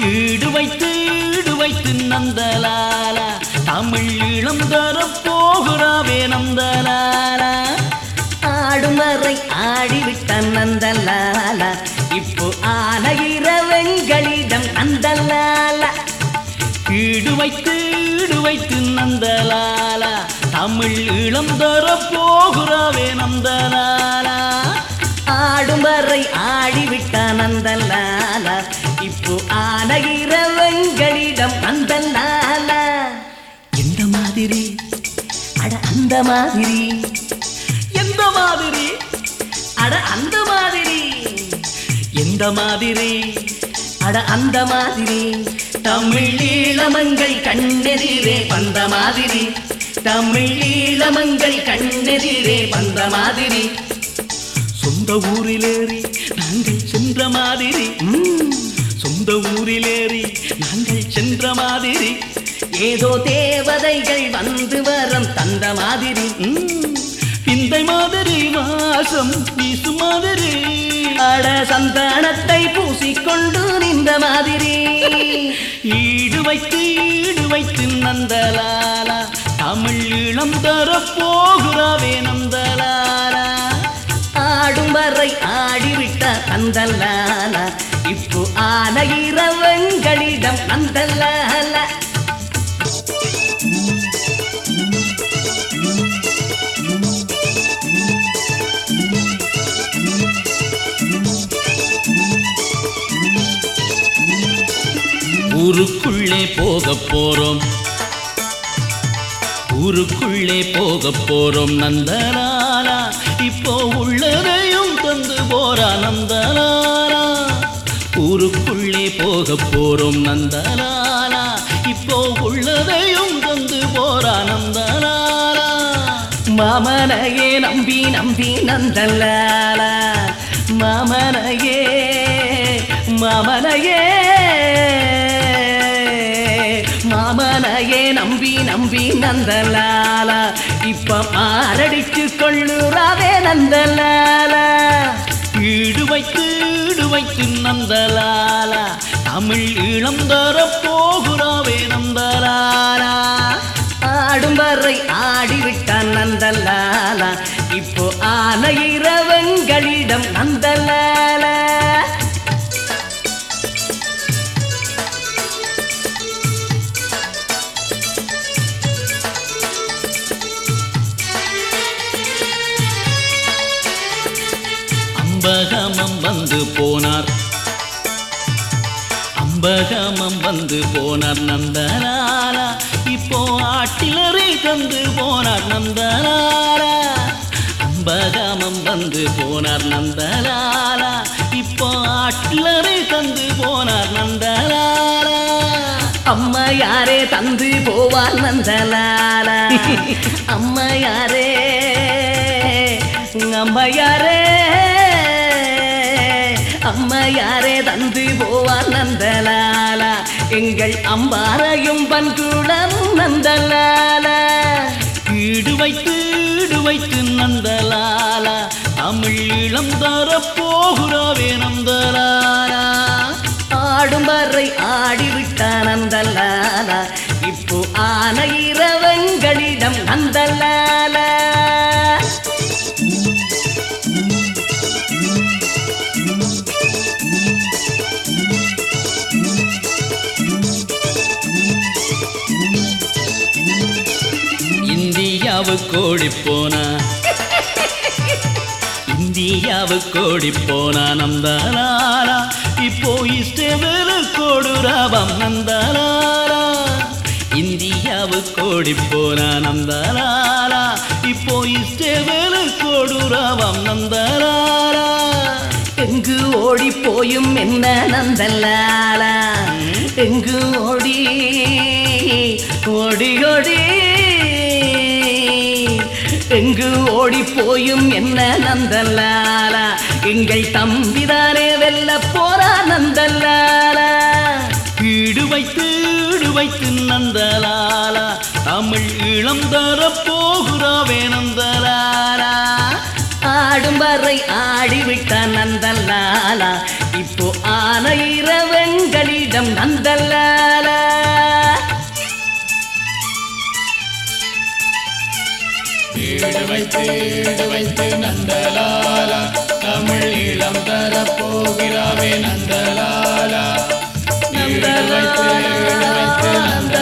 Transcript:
ஈடு வைத்து நந்தலாலா. தமிழ் இளம் தர போகிறாவே நந்தலாலா. ஆடும் வரை ஆடிவிட்டான் நந்தலாலா. இப்போ ஆன இரவெங்களிடம் நந்தலாலா. ஈடு வைத்து ஈடு வைத்து நந்தலாலா. தமிழ் இளம் தர போகிறாவே நந்தலாலா. ஆடும் வரை ஆடிவிட்டான் நந்தலாலா. இப்போ ஆன அந்த நானா எந்த மாதிரி? அட அந்த மாதிரி. எந்த மாதிரி? அட அந்த மாதிரி. எந்த மாதிரி? அட அந்த மாதிரி. தமிழ் ஈழமங்கள் கண்ணெதிரே வந்த மாதிரி. தமிழ் ஈழமங்கள் கண்ணெதிரே வந்த மாதிரி. சொந்த ஊரிலேறி நாங்கள் சென்ற மாதிரி. ம், ஊரிலேறி நாங்கள் சென்ற மாதிரி. ஏதோ தேவதைகள் வந்து வரம் தந்த மாதிரி. ம், பிந்தை மாதிரி வாசம் வீசு மாதிரி. அட சந்தானத்தை பூசிக்கொண்டு நின்ற மாதிரி. ஈடு வைத்து ஈடு வைத்து நந்தலாலா தமிழ் இளம் தர போகிறாவே நந்தலாலா ஆடும் வரை ஆடிவிட்ட நந்தலாலா இப்போ ஆன இரவங்களிடம் அந்தல்லாலா ஊருக்குள்ளே போக போறோம். ஊருக்குள்ளே போக போறோம் நந்தலாலா இப்போ உள்ளதை போக போறோம் நந்தலாலா. இப்போ உள்ளதையும் தந்து போறா நந்தலாலா. மாமனையே நம்பி நம்பி நந்தலாலா. மாமனையே மாமனையே. மாமனையே நம்பி நம்பி நந்தலாலா. இப்ப மாரடிச்சு கொள்ளுறாவே நந்தலாலா. ஈடு வைத்து ஈடு வைத்து நந்தலாலா தமிழ் இளம் தர போகிறாவே நந்தலாலா ஆடும் வரை ஆடிவிட்டான் நந்தலாலா. இப்போ ஆன இரவங்களிடம் நந்தலாலா அம்பகமம் வந்து போனார். அம்பகமம் வந்து போனார் நந்தனாரா. இப்போ ஆட்டிலரை தந்து போனார் நந்தனாரா. அம்பகமம் வந்து போனார் நந்தனாரா. இப்போ ஆட்டிலரை தந்து போனார் நந்தனாரா. அம்மா யாரே தந்து போவார் நந்தனாரா. அம்மா யாரே அம்மா யாரே. யாரே தந்து போவார் நந்தலாலா? எங்கள் அம்பாரையும் பன்குடம் நந்தலாலா? ஈடு வைத்து ஈடு வைத்து நந்தலாலா? தமிழ் இளம் தர போகுறாவே நந்தலாலா? ஆடும் வரை ஆடிவிட்ட நந்தலாலா? இப்போ ஆன இரவங்களிடம் நந்தலாலா? இந்தியாவுக்கு ஓடி போனா. இந்தியாவுக்கு ஓடி போனா நந்தலாலா. இப்போ இஷ்டவேலுக்கு ஓடுறாவாம் நந்தலாலா. இந்தியாவுக்கு ஓடி போனா நந்தலாலா. இப்போ இஷ்டவேலுக்கு ஓடுறாவாம் நந்தலாலா. எங்கு ஓடி போயும் என்ன நந்தலாலா? எங்கு ஓடி ஓடி ஓடி. எங்கு ஓடி போயும் என்ன நந்தலாலா எங்கள் தம்பிதானே வெல்ல போறா நந்தலாலா வீடு வைத்து வீடு வைத்து நந்தலாலா தமிழ் இளம் தர போகுறாவே நந்தலாலா ஆடும் வரை ஆடிவிட்ட நந்தல்லாலா இப்போ ஆன இரவெங்களிடம் நந்தல்லா ஈடு வைத்து ஈடு வைத்து நந்தலாலா தமிழ் இளம் தரப்போகிறாவே நந்தலாலா. ஈடு வைத்து ஈடு வைத்து நந்த